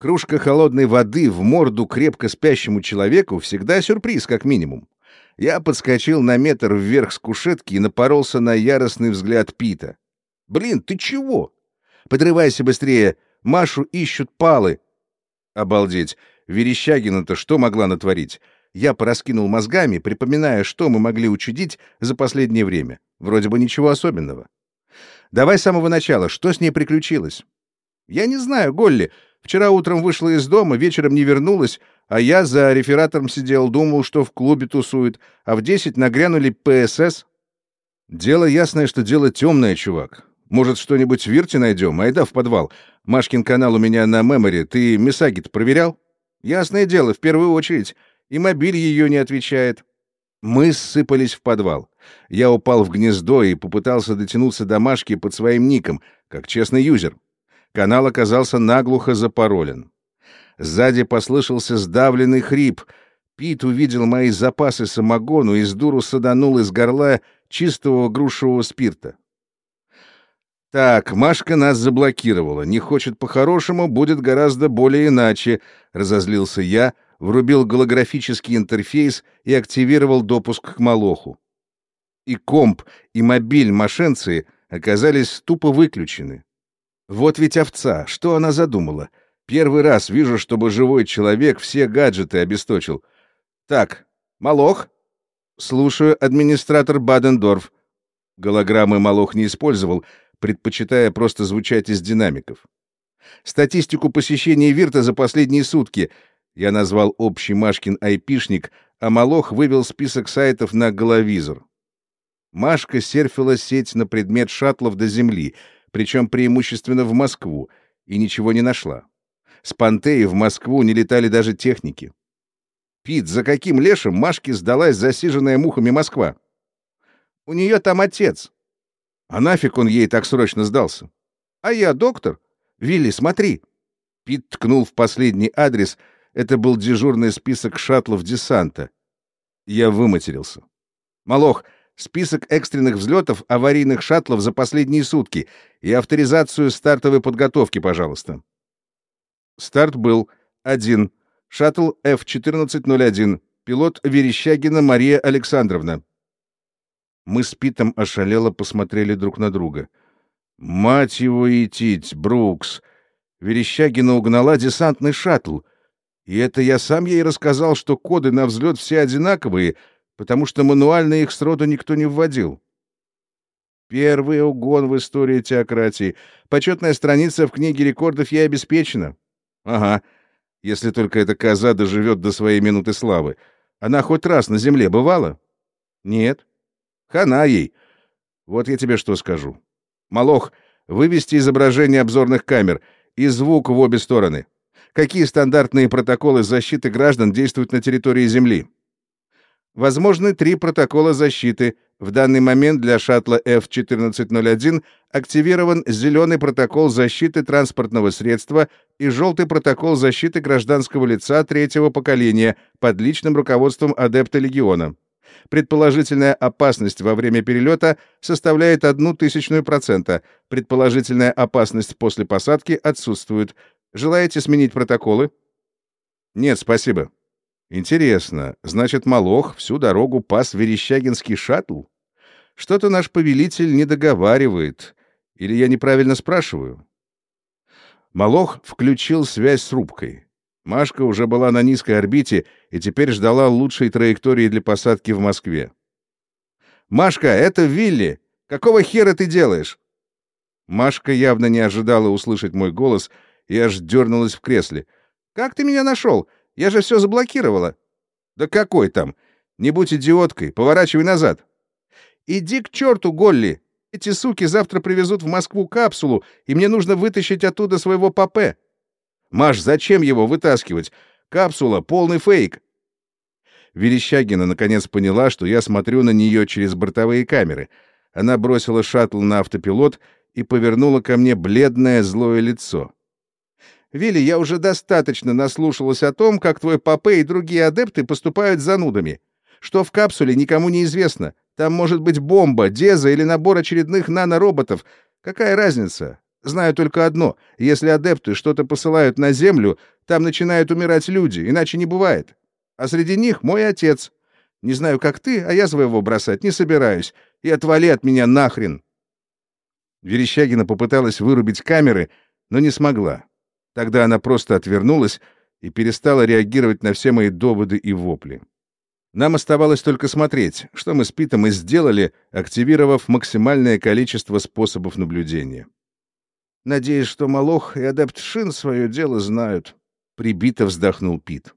Кружка холодной воды в морду крепко спящему человеку всегда сюрприз, как минимум. Я подскочил на метр вверх с кушетки и напоролся на яростный взгляд Пита. «Блин, ты чего? Подрывайся быстрее! Машу ищут палы!» Обалдеть! Верещагина-то что могла натворить? Я пораскинул мозгами, припоминая, что мы могли учудить за последнее время. Вроде бы ничего особенного. Давай с самого начала. Что с ней приключилось? Я не знаю, Голли. Вчера утром вышла из дома, вечером не вернулась, а я за рефератором сидел, думал, что в клубе тусует, а в десять нагрянули ПСС. Дело ясное, что дело темное, чувак. Может, что-нибудь в Вирте найдем? Айда в подвал. Машкин канал у меня на мемори. Ты Мисагит проверял? Ясное дело, в первую очередь и мобиль ее не отвечает. Мы сыпались в подвал. Я упал в гнездо и попытался дотянуться до Машки под своим ником, как честный юзер. Канал оказался наглухо запаролен. Сзади послышался сдавленный хрип. Пит увидел мои запасы самогону и с дуру саданул из горла чистого грушевого спирта. «Так, Машка нас заблокировала. Не хочет по-хорошему, будет гораздо более иначе», — разозлился я, — врубил голографический интерфейс и активировал допуск к Молоху. И комп, и мобиль Машенции оказались тупо выключены. Вот ведь овца, что она задумала? Первый раз вижу, чтобы живой человек все гаджеты обесточил. Так, Молох? Слушаю, администратор Бадендорф. Голограммы Молох не использовал, предпочитая просто звучать из динамиков. Статистику посещения Вирта за последние сутки — я назвал общий Машкин айпишник, а Малох вывел список сайтов на головизор. Машка серфила сеть на предмет шаттлов до Земли, причем преимущественно в Москву, и ничего не нашла. С Пантеи в Москву не летали даже техники. Пит, за каким лешим Машке сдалась засиженная мухами Москва? У нее там отец. А нафиг он ей так срочно сдался? А я доктор. Вилли, смотри. Пит ткнул в последний адрес — это был дежурный список шаттлов десанта. Я выматерился. «Малох, список экстренных взлетов аварийных шаттлов за последние сутки и авторизацию стартовой подготовки, пожалуйста». Старт был один. Шаттл F-1401. Пилот Верещагина Мария Александровна. Мы с Питом ошалело посмотрели друг на друга. «Мать его идтить, Брукс!» Верещагина угнала десантный шаттл. И это я сам ей рассказал, что коды на взлет все одинаковые, потому что мануально их сроду никто не вводил. Первый угон в истории теократии. Почетная страница в книге рекордов ей обеспечена. Ага, если только эта коза доживет до своей минуты славы. Она хоть раз на земле бывала? Нет. Хана ей. Вот я тебе что скажу. Малох, вывести изображение обзорных камер и звук в обе стороны. Какие стандартные протоколы защиты граждан действуют на территории Земли? Возможны три протокола защиты. В данный момент для шаттла F-1401 активирован зеленый протокол защиты транспортного средства и желтый протокол защиты гражданского лица третьего поколения под личным руководством адепта Легиона. Предположительная опасность во время перелета составляет одну тысячную процента. Предположительная опасность после посадки отсутствует. Желаете сменить протоколы? Нет, спасибо. Интересно, значит, Малох всю дорогу пас Верещагинский шаттл? Что-то наш повелитель не договаривает. Или я неправильно спрашиваю? Малох включил связь с рубкой. Машка уже была на низкой орбите и теперь ждала лучшей траектории для посадки в Москве. «Машка, это Вилли! Какого хера ты делаешь?» Машка явно не ожидала услышать мой голос — и аж дернулась в кресле. «Как ты меня нашел? Я же все заблокировала». «Да какой там? Не будь идиоткой, поворачивай назад». «Иди к черту, Голли! Эти суки завтра привезут в Москву капсулу, и мне нужно вытащить оттуда своего папе». «Маш, зачем его вытаскивать? Капсула — полный фейк». Верещагина наконец поняла, что я смотрю на нее через бортовые камеры. Она бросила шаттл на автопилот и повернула ко мне бледное злое лицо. Вилли, я уже достаточно наслушалась о том, как твой папе и другие адепты поступают занудами. Что в капсуле, никому не известно. Там может быть бомба, деза или набор очередных нанороботов. Какая разница? Знаю только одно. Если адепты что-то посылают на землю, там начинают умирать люди, иначе не бывает. А среди них мой отец. Не знаю, как ты, а я своего бросать не собираюсь. И отвали от меня нахрен!» Верещагина попыталась вырубить камеры, но не смогла. Тогда она просто отвернулась и перестала реагировать на все мои доводы и вопли. Нам оставалось только смотреть, что мы с Питом и сделали, активировав максимальное количество способов наблюдения. «Надеюсь, что Малох и адепт Шин свое дело знают», — прибито вздохнул Пит.